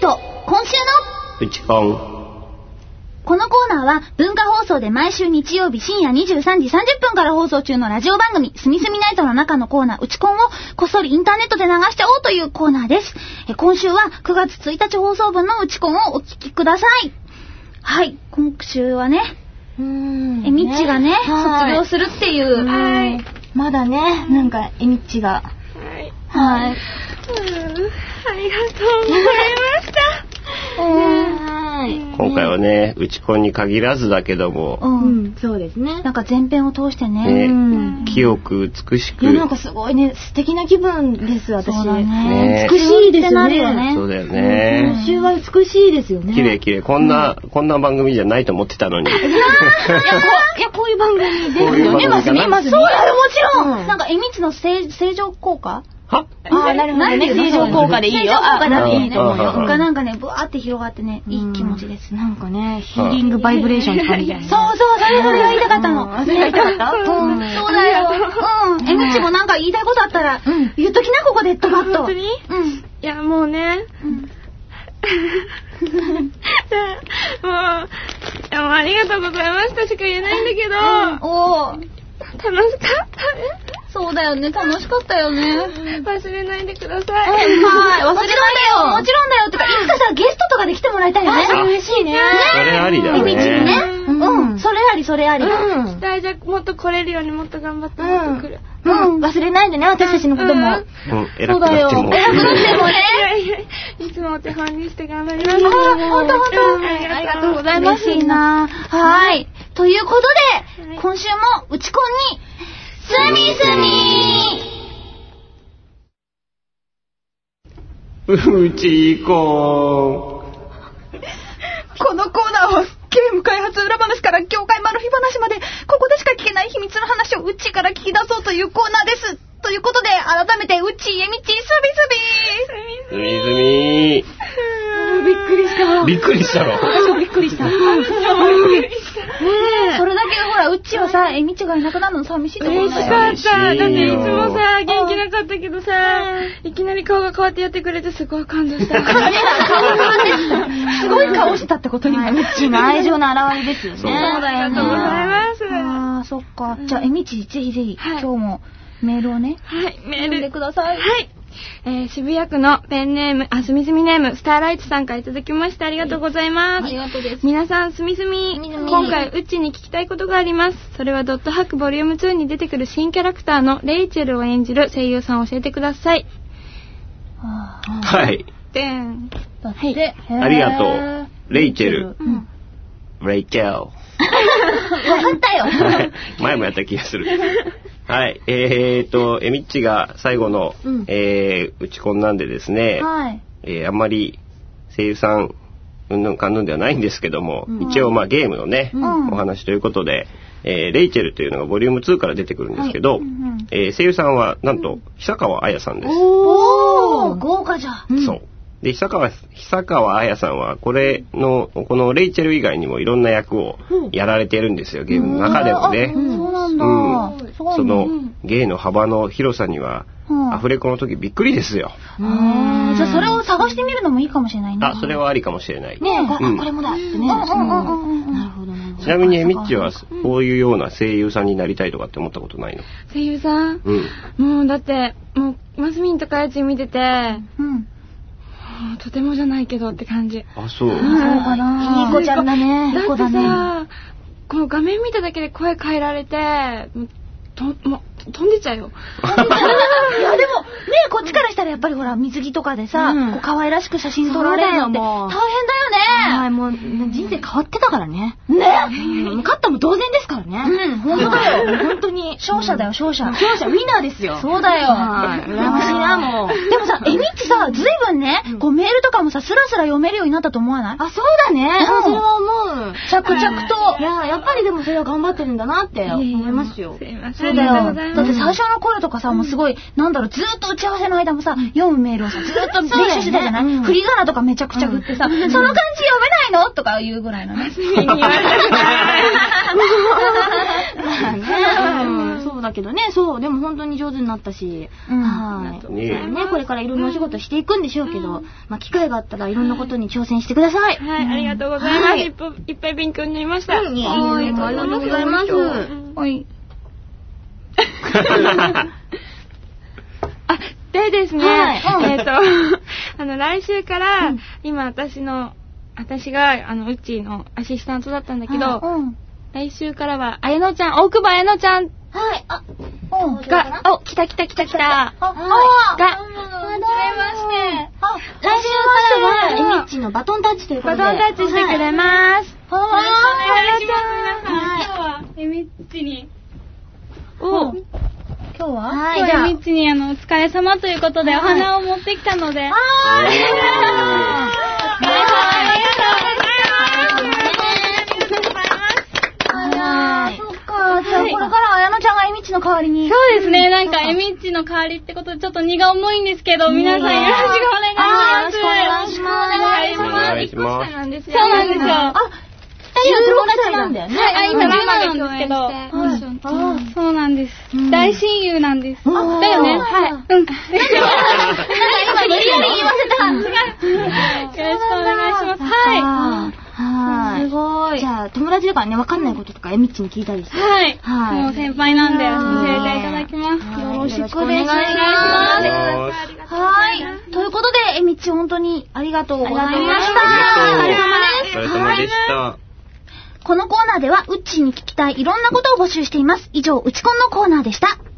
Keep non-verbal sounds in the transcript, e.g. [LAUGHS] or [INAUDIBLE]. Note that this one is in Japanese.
イト、今週うちこん。の、このコーナーは文化放送で毎週日曜日深夜23時30分から放送中のラジオ番組、すみすみナイトの中のコーナー、うちこんをこっそりインターネットで流しちゃおうというコーナーです。え今週は9月1日放送分のうちこんをお聞きください。はい、今週はね、うんえみっちがね、はい卒業するっていう。はい。まだね、なんか、えみっちが。はい。はい。うんありがとうございました。はい。今回はね、うちこんに限らずだけども、そうですね。なんか前編を通してね。清く美しくいや、、なんかすごいね、素敵な気分です、私。ね。ね美しいですってなるね。よね。そうだよ今ね。週は美しいですよね。綺麗綺麗。こんな、こんな番組じゃないと思ってたのに。いや、こういや、こういう番組ですよね、まずね、まずね。そうだよ、もちろん、うんなんか、えみつの正正常効果は？ああ、なるほどね。正常効果でいいよ。正常効果だっていいね。いいと思うよ。うんがなんかね、ブワーって広がってね、いい気持ちです。なんかね、ヒーリングバイブレーションって感じだよね。[LAUGHS] そうそう、それそれが言いたかった？の。言いたかった？そうだよ。うん。えみちもなんか言いたいことあったら、うん言っときな、ここで、ドバッと。本当に？うん。いや、もうね。うんじゃあもう、いやもうありがとうございましたしか言えないんだけど、おー、楽しかっ。そうだよね、楽しかったよね。忘れないでください。はい、[LAUGHS] 忘れないよ。もちろんだよ。もちろんだよ。てか、いつかさ、ゲストとかで来てもらいたいよね。あ嬉しいね。それありだえみちにねね。。うん、それあり、それあり。うん。期待じゃもっと来れるようにもっと頑張ってもっと来る。うん。忘れないでね、私たちのことも。うん、偉くなっても。偉くなってもね。いつもお手本にして頑張ります。あほんとほんとうんありがとうございます。嬉しいなはい。ということで、はい今週も、うちこんに、すみすみうちここのコーナーはゲーム開発裏話から業界マル秘話までここでしか聞けない秘密の話をうちから聞き出そうというコーナーです。ということで改めてうちえみちすびすん。すみすみ。びっくりした。びっくりしたろ。私もびっくりした。それだけほら、うちはさ、えみちがいなくなるの寂しいと思う嬉し。かった。だっていつもさ、元気なかったけどさ、いきなり顔が変わってやってくれてすごい感動した。すごい顔してたってことにはいうちの愛情の表れですよね。そうだよねありがとうございます。あー、そっか。じゃあ、えみち、ぜひぜひ、はい今日もメールをね、はい、メー読んでル。ください。はい。えー、渋谷区のペンネーム、あ、すみすみネーム、スターライトさんからいただきましてありがとうございます。ありがとうです。皆さん、すみすみ。今回、うっちに聞きたいことがあります。それは、ドットハックボリューム2に出てくる新キャラクターのレイチェルを演じる声優さんを教えてください。あはい。でん。ーだって、ありがとう。レイチェル。うん。レイチェル。わかったよ。は [LAUGHS] い前もやった気がする。はい。えーと、えみっちが最後の、うんえー、打ち込んなんでですね、はい。えーあんまり声優さん、うんぬんかんぬんではないんですけども、うん一応まあゲームのね、うんお話ということで、えーレイチェルというのがボリューム2から出てくるんですけど、うんうんえー声優さんはなんと久川彩さんです。おー、豪華じゃん。そう。で、久川、久川彩さんは、これの、このレイチェル以外にもいろんな役をやられてるんですよ、ゲームの中でもね。あその、芸の幅の広さには、うんアフレコの時びっくりですよ。あーじゃあそれを探してみるのもいいかもしれないね。あ、それはありかもしれない。ねえ、これもだってね。なるほど、なるほちなみに、えみっちは、こういうような声優さんになりたいとかって思ったことないの？声優さん？うん。もう、だって、もう、マスミンとかやつ見てて、うん。とてもじゃないけどって感じ。あ、そう。そうかな。いい子ちゃんだね。だこの画面見ただけで声変えられて、と、もう、飛んでっちゃうよ。[LAUGHS] いやでも、ねこっちからしたらやっぱりほら、水着とかでさ、うんこう可愛らしく写真撮られるのってそうだよもう大変はい、もう、人生変わってたからね。ね？勝ったも同然ですからね。うん、本当だよ。[LAUGHS] 本当に。勝者だよ、勝者。勝者、ウィナーですよ。そうだよ。はい。羨ましいな、もう。でもさ、えみっちさ、ずいぶんね、こうメールとかもさ、スラスラ読めるようになったと思わない？あ、そうだね。うんそれは思う。着々といや、やっぱりでもそれは頑張ってるんだなって思いますよ。すいません。そうだよだって最初の頃とかさ、もうすごい、なんだろう、ずーっと打ち合わせの間もさ、読むメールをさ、ずーっと練習してたじゃない、振り仮名とかめちゃくちゃ振ってさ、その漢字読めないの？とか言うぐらいのね。[LAUGHS] [LAUGHS] [LAUGHS] まあね、うん。そうだけどね、そう、でも本当に上手になったし、うん。はい。ねこれからいろんなお仕事していくんでしょうけど、まあ機会があったらいろんなことに挑戦してください。はい、ありがとうございます。はい。いっぱいいっぱい勉強になりました。うん。いありがとうございます。おい。[LAUGHS] あ、でですね、はい。えっ、と、[LAUGHS] あの、来週から、今私の、私が、あの、うちのアシスタントだったんだけど、うん。来週からは、あやのちゃん、大久保あやのちゃん。はい、あ、うん。が、お、来た来た来た来た。が、はじめまして。あ、来週からは、エミッチのバトンタッチということで。バトンタッチしてくれます。はお願い。します、皆さん。はい。今日は、えみっちに、お。今日は？はい、じゃあみっちに、あ。の、お疲れ様ということで、お花を持ってきたので、あおーそっか。じゃあ、これからあやのちゃんがえみちの代わりに。そうですね、なんか、えみっちの代わりってことで、ちょっと荷が重いんですけど、皆さんよろしくお願いします。よろしくお願いしますお願いしますそうなんですよ。あ、二人は友達なんだよね。はい、あ、今、ママなんですけど、してうんそうなんですうん。大親友なんです。だあよね。はいはい。うん。今無理やり言わせた。よろしくお願いします。ははい。すごいじゃあ、友達だからね、わかんないこととか、エミッチに聞いたりして。い。はい。はいもう先輩なんで、教えていただきます。はいよろしくお願いしますはい。ということで、えみち本当にありがとうございました。ありがとうございまありがとうお疲れ様です。お疲れ様でした。このコーナーでは、うっちーに聞きたいいろんなことを募集しています。以上、うちこんのコーナーでした。